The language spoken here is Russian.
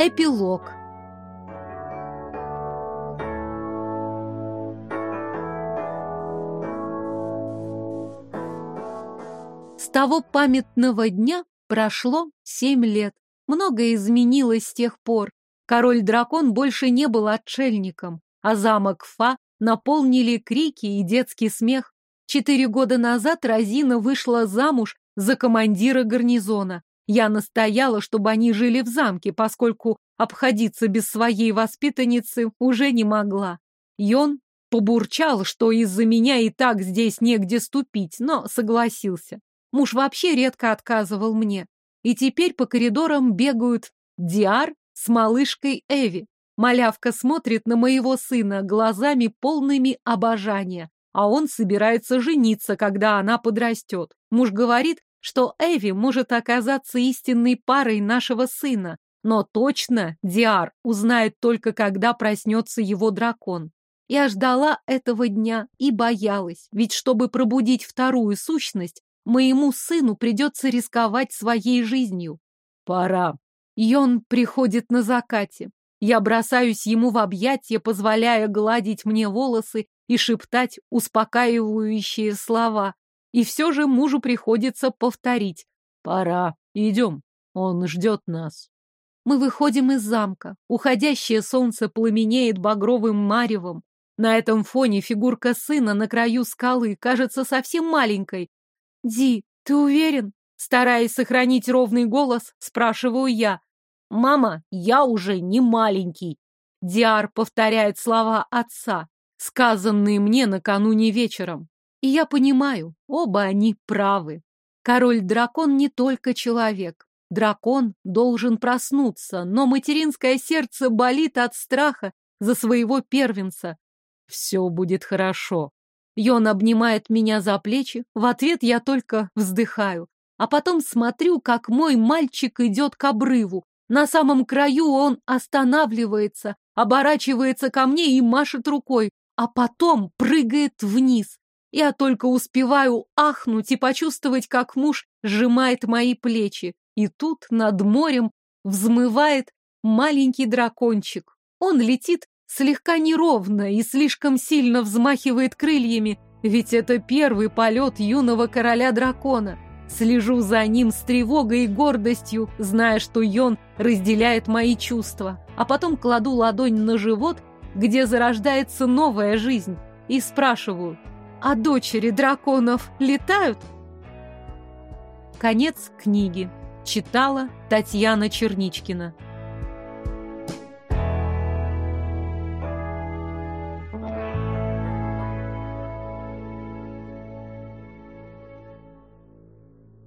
Эпилог. С того памятного дня прошло семь лет. Многое изменилось с тех пор. Король-дракон больше не был отшельником, а замок Фа наполнили крики и детский смех. Четыре года назад Розина вышла замуж за командира гарнизона. Я настояла, чтобы они жили в замке, поскольку обходиться без своей воспитанницы уже не могла. Йон побурчал, что из-за меня и так здесь негде ступить, но согласился. Муж вообще редко отказывал мне. И теперь по коридорам бегают Диар с малышкой Эви. Малявка смотрит на моего сына глазами полными обожания, а он собирается жениться, когда она подрастет. Муж говорит, что Эви может оказаться истинной парой нашего сына, но точно Диар узнает только, когда проснется его дракон. Я ждала этого дня и боялась, ведь чтобы пробудить вторую сущность, моему сыну придется рисковать своей жизнью. Пора. Йон приходит на закате. Я бросаюсь ему в объятия, позволяя гладить мне волосы и шептать успокаивающие слова. И все же мужу приходится повторить. «Пора, идем, он ждет нас». Мы выходим из замка. Уходящее солнце пламенеет багровым маревом. На этом фоне фигурка сына на краю скалы кажется совсем маленькой. «Ди, ты уверен?» Стараясь сохранить ровный голос, спрашиваю я. «Мама, я уже не маленький!» Диар повторяет слова отца, сказанные мне накануне вечером. И я понимаю, оба они правы. Король-дракон не только человек. Дракон должен проснуться, но материнское сердце болит от страха за своего первенца. Все будет хорошо. Йон обнимает меня за плечи, в ответ я только вздыхаю. А потом смотрю, как мой мальчик идет к обрыву. На самом краю он останавливается, оборачивается ко мне и машет рукой, а потом прыгает вниз. Я только успеваю ахнуть и почувствовать, как муж сжимает мои плечи. И тут над морем взмывает маленький дракончик. Он летит слегка неровно и слишком сильно взмахивает крыльями, ведь это первый полет юного короля дракона. Слежу за ним с тревогой и гордостью, зная, что Йон разделяет мои чувства. А потом кладу ладонь на живот, где зарождается новая жизнь, и спрашиваю, а дочери драконов летают? Конец книги. Читала Татьяна Черничкина.